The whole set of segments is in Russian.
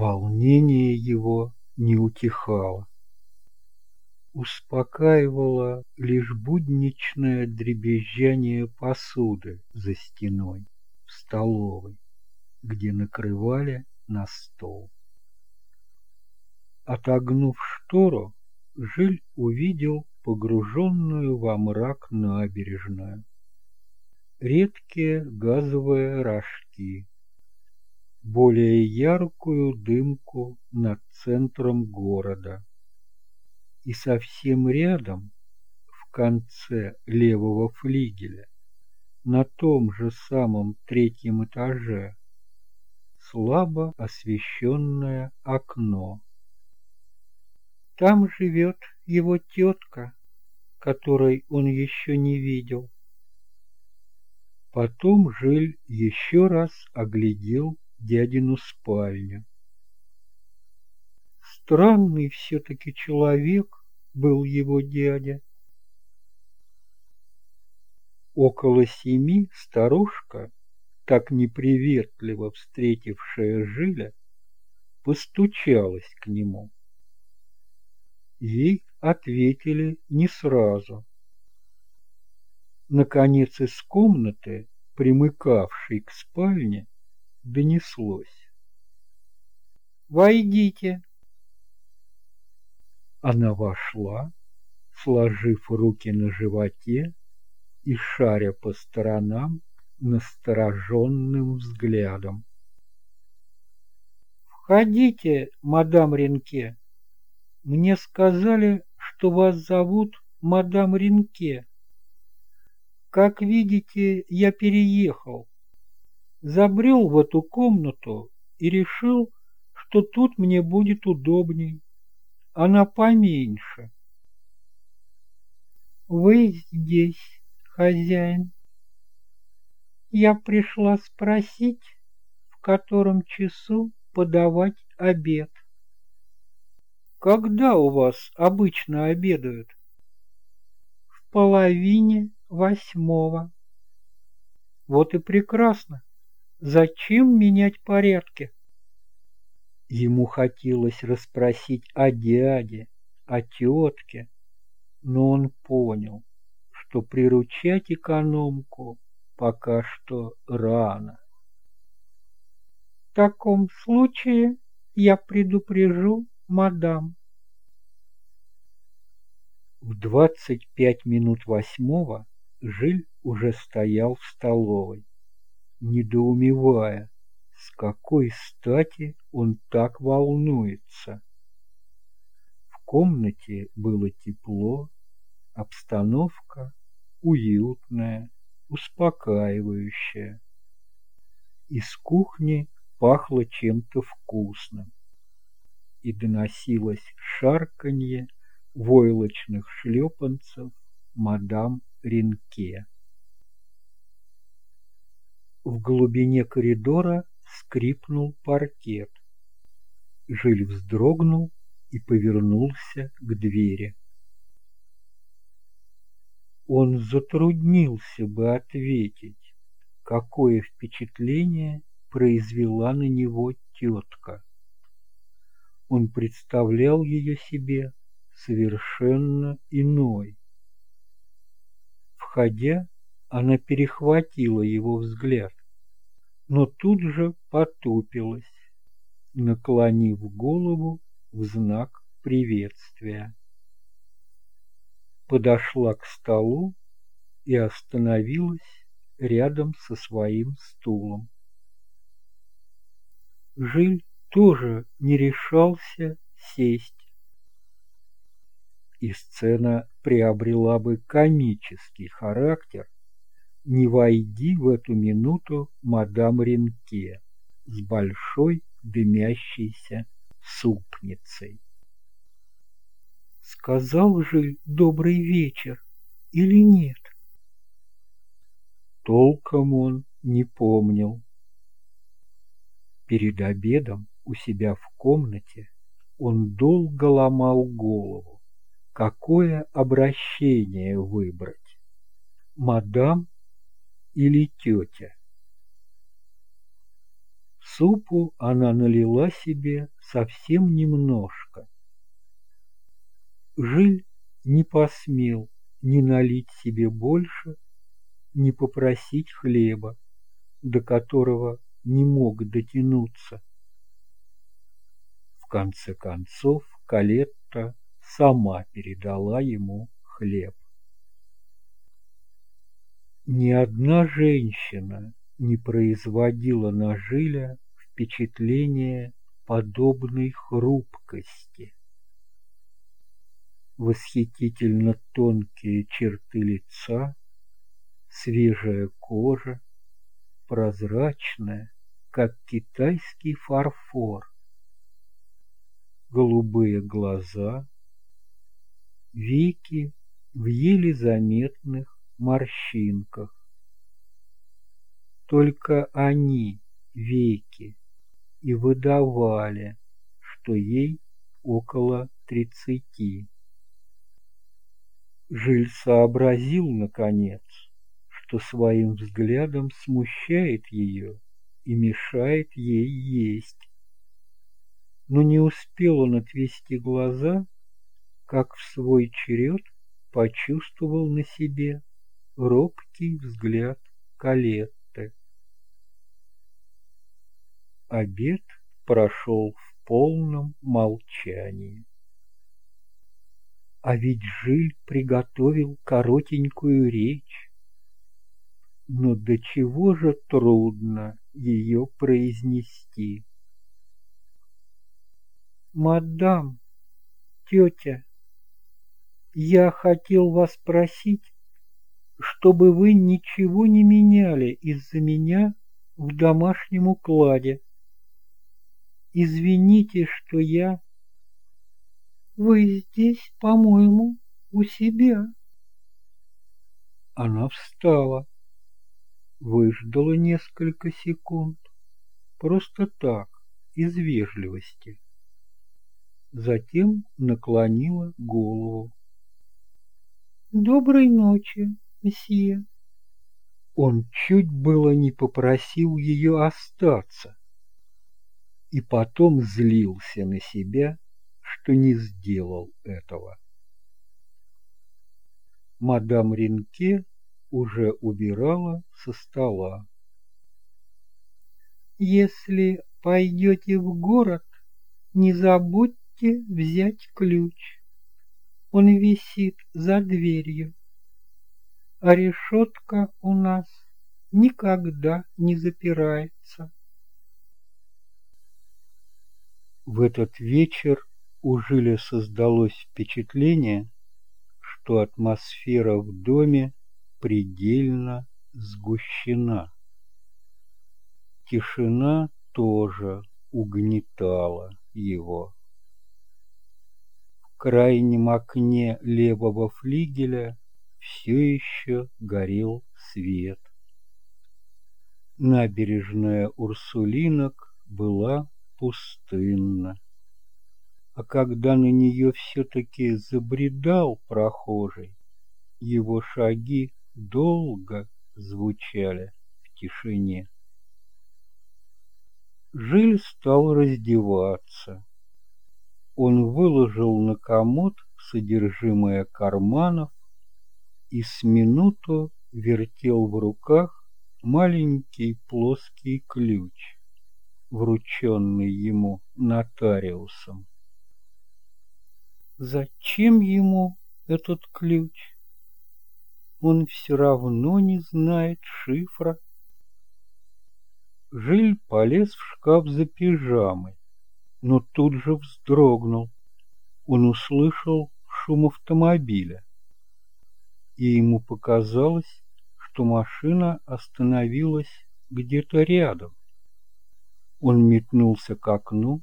Волнение его не утихало. Успокаивало лишь будничное дребезжание посуды за стеной в столовой, где накрывали на стол. Отогнув штору, Жиль увидел погруженную во мрак набережную. Редкие газовые рожки, более яркую дымку над центром города. И совсем рядом, в конце левого флигеля, на том же самом третьем этаже, слабо освещенное окно. Там живет его тетка, которой он еще не видел. Потом Жиль еще раз оглядел дядину спальню. Странный все-таки человек был его дядя. Около семи старушка, так неприветливо встретившая Жиля, постучалась к нему. Ей ответили не сразу. Наконец из комнаты, примыкавшей к спальне, донеслось. «Войдите!» Она вошла, сложив руки на животе и шаря по сторонам настороженным взглядом. «Входите, мадам Ренке. Мне сказали, что вас зовут мадам Ренке. Как видите, я переехал забрел в эту комнату и решил, что тут мне будет удобней. Она поменьше. Вы здесь, хозяин. Я пришла спросить, в котором часу подавать обед. Когда у вас обычно обедают? В половине восьмого. Вот и прекрасно. Зачем менять порядки? Ему хотелось расспросить о дяде, о тетке, но он понял, что приручать экономку пока что рано. В таком случае я предупрежу мадам. В двадцать пять минут восьмого Жиль уже стоял в столовой недоумевая, с какой стати он так волнуется. В комнате было тепло, обстановка уютная, успокаивающая. Из кухни пахло чем-то вкусным, и доносилось шарканье войлочных шлепанцев мадам Ренке. В глубине коридора скрипнул паркет. Жиль вздрогнул и повернулся к двери. Он затруднился бы ответить, какое впечатление произвела на него тетка. Он представлял ее себе совершенно иной. Входя, она перехватила его взгляд, но тут же потупилась, наклонив голову в знак приветствия. Подошла к столу и остановилась рядом со своим стулом. Жиль тоже не решался сесть. И сцена приобрела бы комический характер, не войди в эту минуту мадам Ренке с большой дымящейся супницей. Сказал же добрый вечер или нет? Толком он не помнил. Перед обедом у себя в комнате он долго ломал голову, какое обращение выбрать. Мадам или тетя. Супу она налила себе совсем немножко. Жиль не посмел ни налить себе больше, ни попросить хлеба, до которого не мог дотянуться. В конце концов Калетта сама передала ему хлеб. Ни одна женщина не производила на Жиля впечатления подобной хрупкости. Восхитительно тонкие черты лица, свежая кожа, прозрачная, как китайский фарфор, голубые глаза, веки в еле заметных морщинках. Только они, веки, и выдавали, что ей около тридцати. Жиль сообразил, наконец, что своим взглядом смущает ее и мешает ей есть. Но не успел он отвести глаза, как в свой черед почувствовал на себе робкий взгляд Калетты. Обед прошел в полном молчании. А ведь Жиль приготовил коротенькую речь. Но до чего же трудно ее произнести. «Мадам, тетя, я хотел вас просить, чтобы вы ничего не меняли из-за меня в домашнем укладе. Извините, что я... Вы здесь, по-моему, у себя. Она встала, выждала несколько секунд, просто так, из вежливости. Затем наклонила голову. «Доброй ночи!» Месье. Он чуть было не попросил ее остаться и потом злился на себя, что не сделал этого. Мадам Ренке уже убирала со стола. «Если пойдете в город, не забудьте взять ключ. Он висит за дверью а решетка у нас никогда не запирается. В этот вечер у Жиля создалось впечатление, что атмосфера в доме предельно сгущена. Тишина тоже угнетала его. В крайнем окне левого флигеля все еще горел свет. Набережная Урсулинок была пустынна. А когда на нее все-таки забредал прохожий, его шаги долго звучали в тишине. Жиль стал раздеваться. Он выложил на комод содержимое карманов и с минуту вертел в руках маленький плоский ключ, врученный ему нотариусом. Зачем ему этот ключ? Он все равно не знает шифра. Жиль полез в шкаф за пижамой, но тут же вздрогнул. Он услышал шум автомобиля и ему показалось, что машина остановилась где-то рядом. Он метнулся к окну,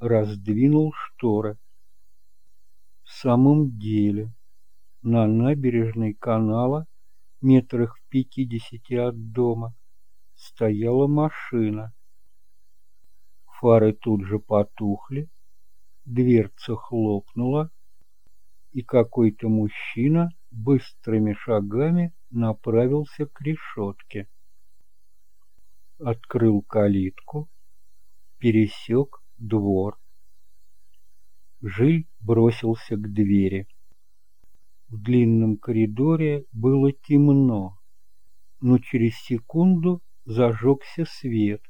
раздвинул шторы. В самом деле, на набережной канала, метрах в пятидесяти от дома, стояла машина. Фары тут же потухли, дверца хлопнула, и какой-то мужчина быстрыми шагами направился к решетке. Открыл калитку, пересек двор. Жиль бросился к двери. В длинном коридоре было темно, но через секунду зажегся свет,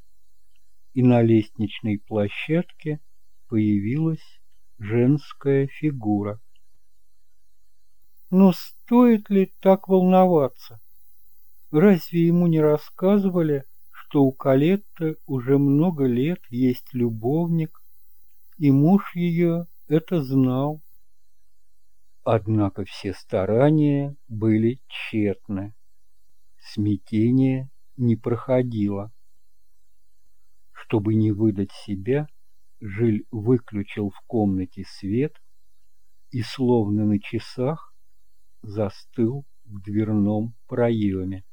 и на лестничной площадке появилась женская фигура. Но стоит ли так волноваться? Разве ему не рассказывали, что у Калетты уже много лет есть любовник, и муж ее это знал? Однако все старания были тщетны. Смятение не проходило. Чтобы не выдать себя, Жиль выключил в комнате свет и, словно на часах, застыл в дверном проеме.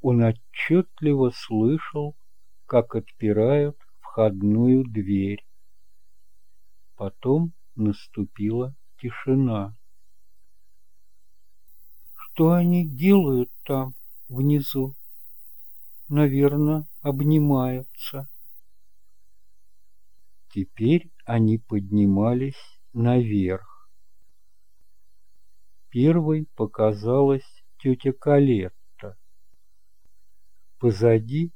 Он отчетливо слышал, как отпирают входную дверь. Потом наступила тишина. Что они делают там, внизу? Наверное, обнимаются. Теперь они поднимались наверх. Первой показалась тетя Калетта. Позади,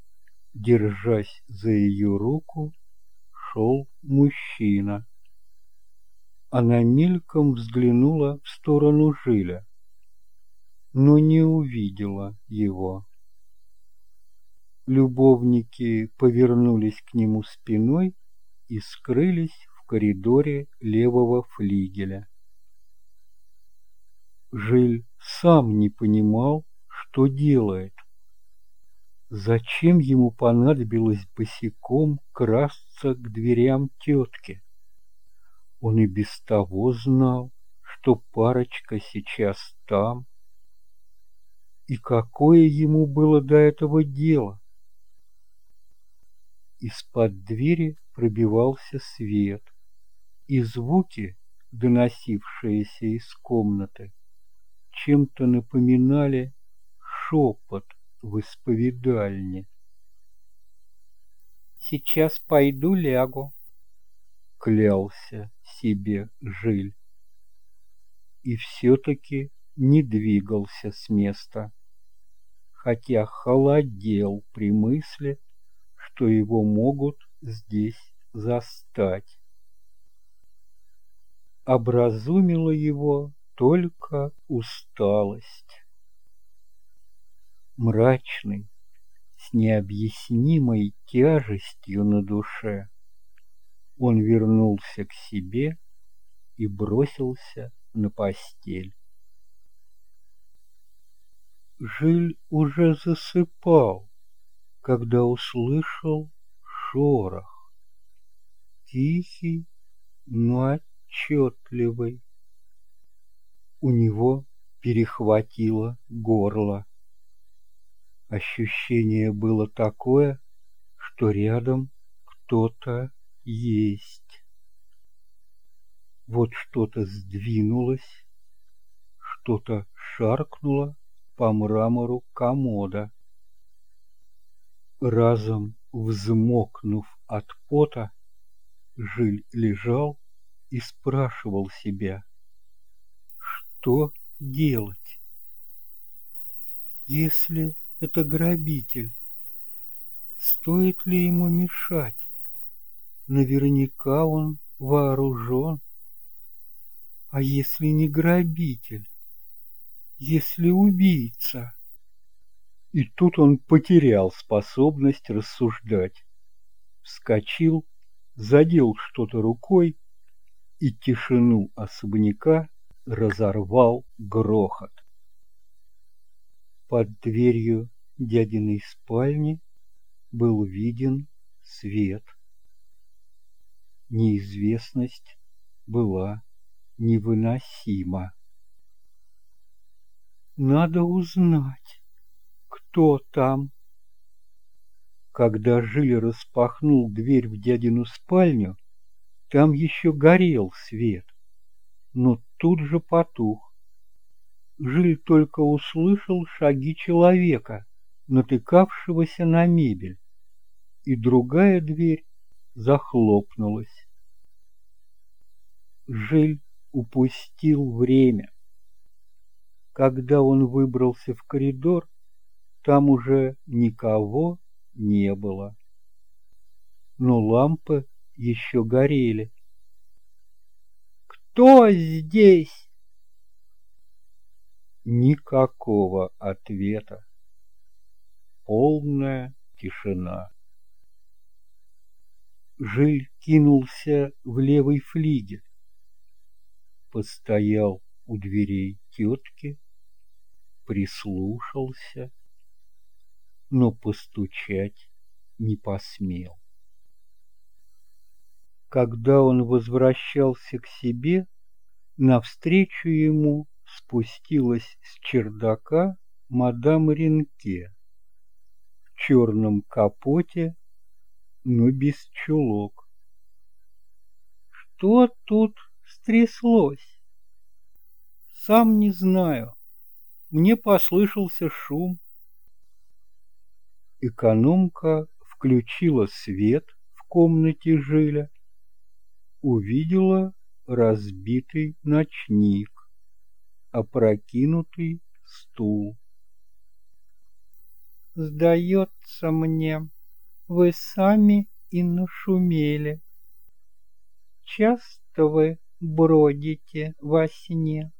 держась за ее руку, шел мужчина. Она мельком взглянула в сторону Жиля, но не увидела его. Любовники повернулись к нему спиной и скрылись в коридоре левого флигеля. Жиль сам не понимал, что делает. Зачем ему понадобилось босиком красться к дверям тетки? Он и без того знал, что парочка сейчас там. И какое ему было до этого дело? Из-под двери пробивался свет, и звуки, доносившиеся из комнаты, чем-то напоминали шепот в исповедальне. «Сейчас пойду лягу», клялся себе Жиль. И все-таки не двигался с места, хотя холодел при мысли, что его могут здесь застать. Образумила его только усталость. Мрачный, с необъяснимой тяжестью на душе, он вернулся к себе и бросился на постель. Жиль уже засыпал, когда услышал шорох. Тихий, но отчетливый. У него перехватило горло. Ощущение было такое, что рядом кто-то есть. Вот что-то сдвинулось, что-то шаркнуло по мрамору комода. Разом взмокнув от пота, Жиль лежал и спрашивал себя, что делать? Если это грабитель, стоит ли ему мешать? Наверняка он вооружен. А если не грабитель? Если убийца? И тут он потерял способность рассуждать. Вскочил, задел что-то рукой, и тишину особняка разорвал грохот. Под дверью дядиной спальни был виден свет неизвестность была невыносима. Надо узнать, кто там. Когда Жиль распахнул дверь в дядину спальню, там еще горел свет, но тут же потух. Жиль только услышал шаги человека, натыкавшегося на мебель. и другая дверь захлопнулась. Жиль упустил время. Когда он выбрался в коридор, там уже никого не было. Но лампы еще горели. «Кто здесь?» Никакого ответа. Полная тишина. Жиль кинулся в левый флигель. Постоял у дверей тетки, прислушался, но постучать не посмел. Когда он возвращался к себе, навстречу ему спустилась с чердака мадам Ренке в черном капоте, но без чулок. Что тут стряслось? Сам не знаю. Мне послышался шум. Экономка включила свет в комнате Жиля, увидела разбитый ночник, опрокинутый стул. Сдается мне, вы сами и нашумели. Часто вы бродите во сне.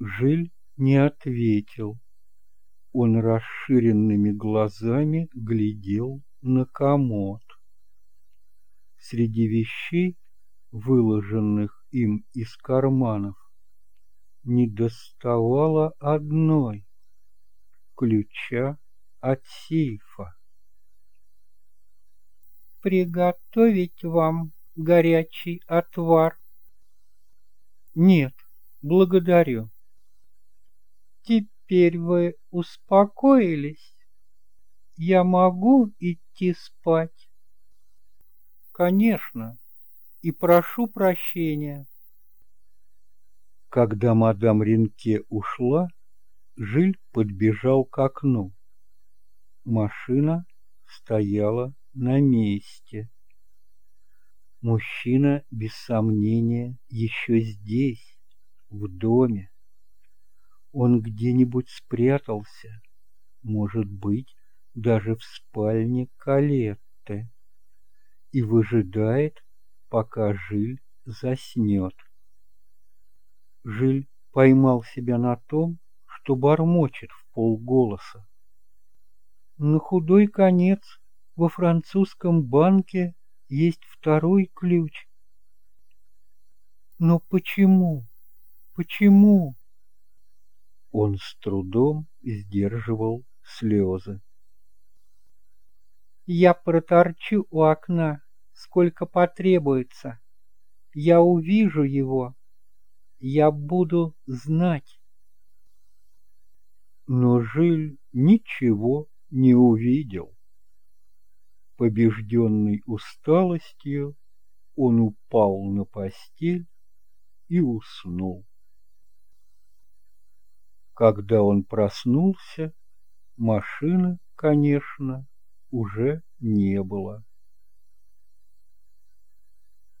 Жиль не ответил. Он расширенными глазами глядел на комод. Среди вещей, выложенных им из карманов, не доставало одной — ключа от сейфа. «Приготовить вам горячий отвар?» «Нет, благодарю». Теперь вы успокоились? Я могу идти спать? Конечно, и прошу прощения. Когда мадам Ренке ушла, Жиль подбежал к окну. Машина стояла на месте. Мужчина, без сомнения, еще здесь, в доме. Он где-нибудь спрятался, может быть, даже в спальне Калетты, и выжидает, пока Жиль заснет. Жиль поймал себя на том, что бормочет в полголоса. На худой конец во французском банке есть второй ключ. Но почему? Почему? Он с трудом сдерживал слезы. Я проторчу у окна, сколько потребуется. Я увижу его. Я буду знать. Но Жиль ничего не увидел. Побежденный усталостью, он упал на постель и уснул. Когда он проснулся, машины, конечно, уже не было.